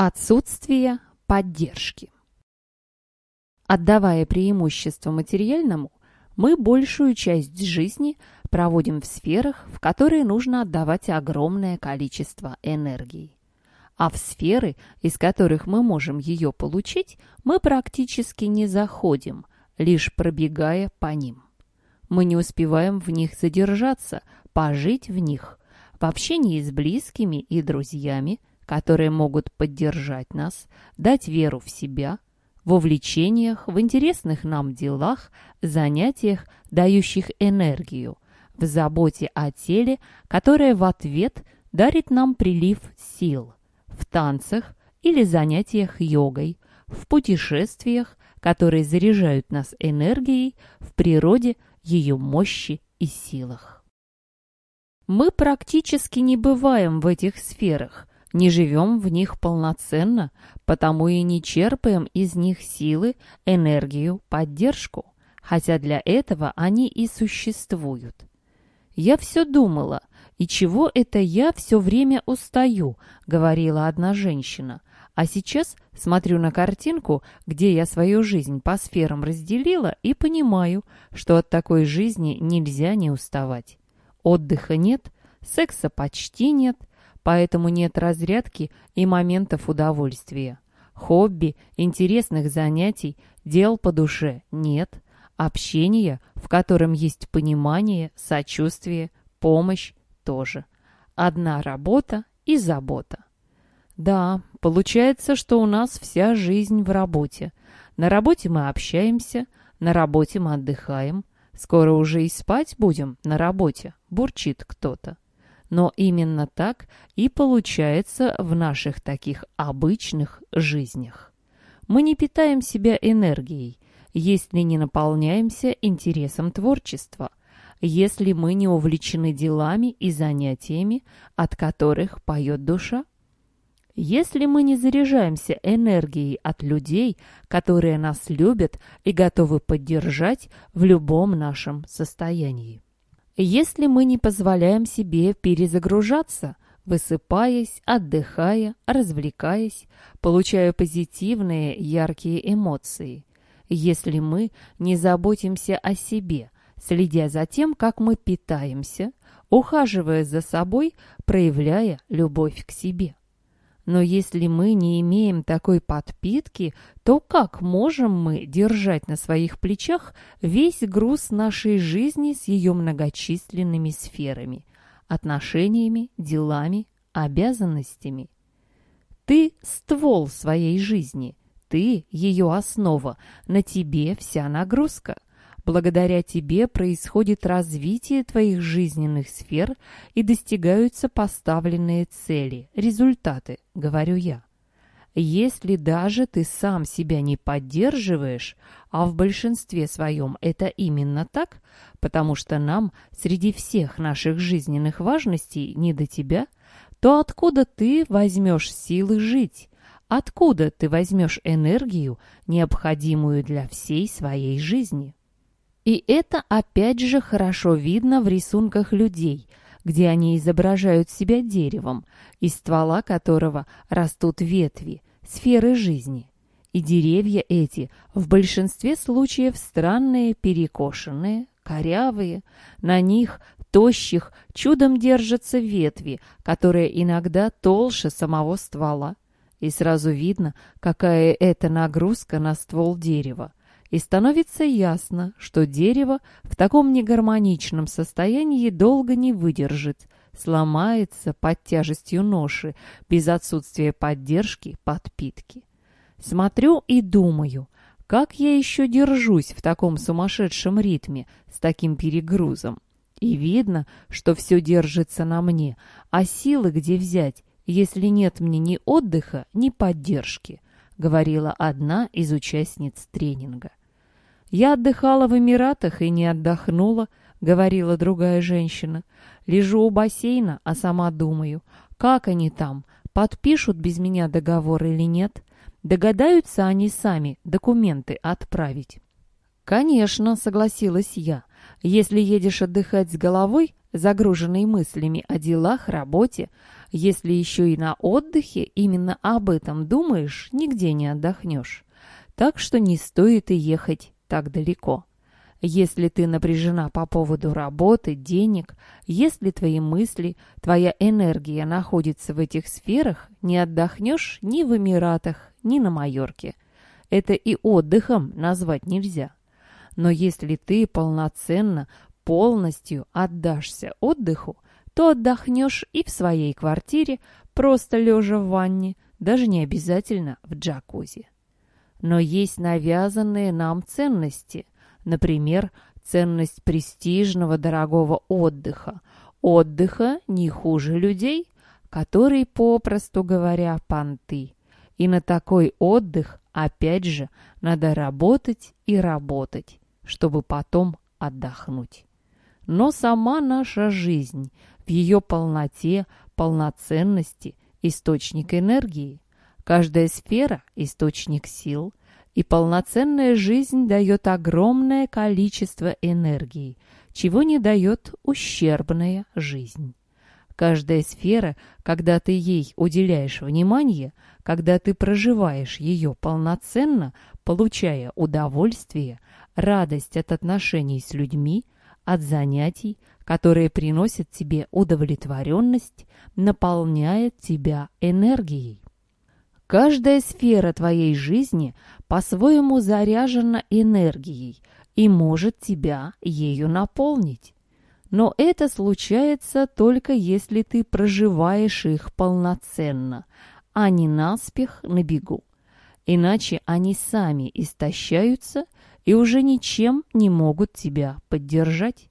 Отсутствие поддержки. Отдавая преимущество материальному, мы большую часть жизни проводим в сферах, в которые нужно отдавать огромное количество энергии. А в сферы, из которых мы можем ее получить, мы практически не заходим, лишь пробегая по ним. Мы не успеваем в них задержаться, пожить в них, в общении с близкими и друзьями, которые могут поддержать нас, дать веру в себя, в увлечениях, в интересных нам делах, занятиях, дающих энергию, в заботе о теле, которая в ответ дарит нам прилив сил, в танцах или занятиях йогой, в путешествиях, которые заряжают нас энергией, в природе, ее мощи и силах. Мы практически не бываем в этих сферах, не живем в них полноценно, потому и не черпаем из них силы, энергию, поддержку, хотя для этого они и существуют. «Я все думала, и чего это я все время устаю?» — говорила одна женщина. А сейчас смотрю на картинку, где я свою жизнь по сферам разделила, и понимаю, что от такой жизни нельзя не уставать. Отдыха нет, секса почти нет, поэтому нет разрядки и моментов удовольствия. Хобби, интересных занятий, дел по душе нет. Общения, в котором есть понимание, сочувствие, помощь тоже. Одна работа и забота. Да, получается, что у нас вся жизнь в работе. На работе мы общаемся, на работе мы отдыхаем. Скоро уже и спать будем на работе, бурчит кто-то. Но именно так и получается в наших таких обычных жизнях. Мы не питаем себя энергией, если не наполняемся интересом творчества, если мы не увлечены делами и занятиями, от которых поет душа. Если мы не заряжаемся энергией от людей, которые нас любят и готовы поддержать в любом нашем состоянии. Если мы не позволяем себе перезагружаться, высыпаясь, отдыхая, развлекаясь, получая позитивные, яркие эмоции. Если мы не заботимся о себе, следя за тем, как мы питаемся, ухаживая за собой, проявляя любовь к себе. Но если мы не имеем такой подпитки, то как можем мы держать на своих плечах весь груз нашей жизни с ее многочисленными сферами, отношениями, делами, обязанностями? Ты – ствол своей жизни, ты – ее основа, на тебе вся нагрузка – Благодаря тебе происходит развитие твоих жизненных сфер и достигаются поставленные цели, результаты, говорю я. Если даже ты сам себя не поддерживаешь, а в большинстве своем это именно так, потому что нам среди всех наших жизненных важностей не до тебя, то откуда ты возьмешь силы жить? Откуда ты возьмешь энергию, необходимую для всей своей жизни? И это опять же хорошо видно в рисунках людей, где они изображают себя деревом, из ствола которого растут ветви, сферы жизни. И деревья эти в большинстве случаев странные, перекошенные, корявые. На них, тощих, чудом держатся ветви, которые иногда толще самого ствола. И сразу видно, какая это нагрузка на ствол дерева и становится ясно, что дерево в таком негармоничном состоянии долго не выдержит, сломается под тяжестью ноши, без отсутствия поддержки, подпитки. Смотрю и думаю, как я еще держусь в таком сумасшедшем ритме, с таким перегрузом. И видно, что все держится на мне, а силы где взять, если нет мне ни отдыха, ни поддержки, говорила одна из участниц тренинга. «Я отдыхала в Эмиратах и не отдохнула», — говорила другая женщина. «Лежу у бассейна, а сама думаю, как они там, подпишут без меня договор или нет? Догадаются они сами документы отправить?» «Конечно», — согласилась я. «Если едешь отдыхать с головой, загруженный мыслями о делах, работе, если еще и на отдыхе именно об этом думаешь, нигде не отдохнешь. Так что не стоит и ехать так далеко. Если ты напряжена по поводу работы, денег, если твои мысли, твоя энергия находится в этих сферах, не отдохнешь ни в Эмиратах, ни на Майорке. Это и отдыхом назвать нельзя. Но если ты полноценно, полностью отдашься отдыху, то отдохнешь и в своей квартире, просто лежа в ванне, даже не обязательно в джакузи. Но есть навязанные нам ценности – Например, ценность престижного дорогого отдыха. Отдыха не хуже людей, которые, попросту говоря, понты. И на такой отдых, опять же, надо работать и работать, чтобы потом отдохнуть. Но сама наша жизнь в ее полноте, полноценности – источник энергии. Каждая сфера – источник сил, и полноценная жизнь дает огромное количество энергии, чего не дает ущербная жизнь. Каждая сфера, когда ты ей уделяешь внимание, когда ты проживаешь ее полноценно, получая удовольствие, радость от отношений с людьми, от занятий, которые приносят тебе удовлетворенность, наполняет тебя энергией. Каждая сфера твоей жизни по-своему заряжена энергией и может тебя ею наполнить. Но это случается только если ты проживаешь их полноценно, а не наспех на бегу. Иначе они сами истощаются и уже ничем не могут тебя поддержать.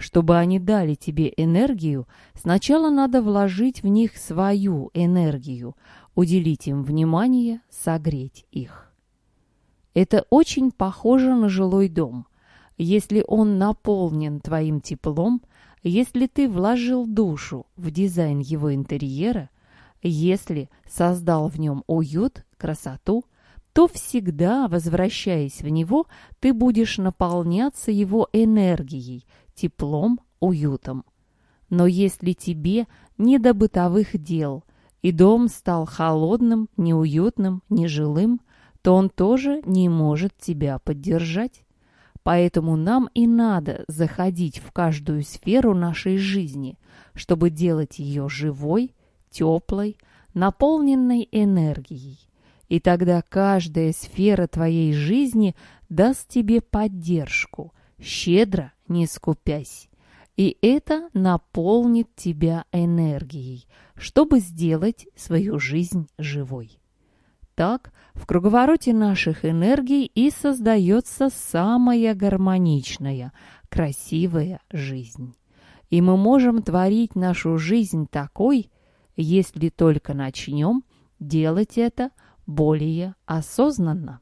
Чтобы они дали тебе энергию, сначала надо вложить в них свою энергию, уделить им внимание, согреть их. Это очень похоже на жилой дом. Если он наполнен твоим теплом, если ты вложил душу в дизайн его интерьера, если создал в нем уют, красоту, то всегда, возвращаясь в него, ты будешь наполняться его энергией, теплом, уютом. Но если тебе не до бытовых дел, и дом стал холодным, неуютным, нежилым, то он тоже не может тебя поддержать. Поэтому нам и надо заходить в каждую сферу нашей жизни, чтобы делать ее живой, теплой, наполненной энергией. И тогда каждая сфера твоей жизни даст тебе поддержку, щедро не скупясь. И это наполнит тебя энергией, чтобы сделать свою жизнь живой. Так, в круговороте наших энергий и создается самая гармоничная, красивая жизнь. И мы можем творить нашу жизнь такой, если только начнем делать это более осознанно.